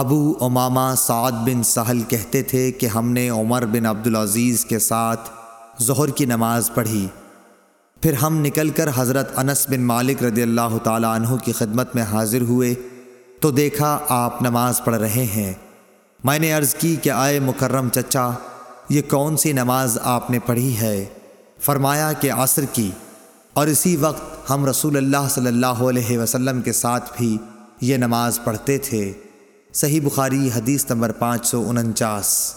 ابو امامہ سعد بن سہل کہتے تھے کہ ہم نے عمر بن عبدالعزیز کے ساتھ ظہر کی نماز پڑھی۔ پھر ہم نکل کر حضرت انس بن مالک رضی اللہ تعالیٰ عنہ کی خدمت میں حاضر ہوئے تو دیکھا آپ نماز پڑھ رہے ہیں۔ میں نے عرض کی کہ آئے مکرم چچا، یہ کون سی نماز آپ نے پڑھی ہے؟ فرمایا کہ عصر کی۔ اور اسی وقت ہم رسول اللہ صلی اللہ علیہ وسلم کے ساتھ بھی یہ نماز پڑھتے تھے۔ صحیح بخاری حدیث نمبر پانچ سو انچاس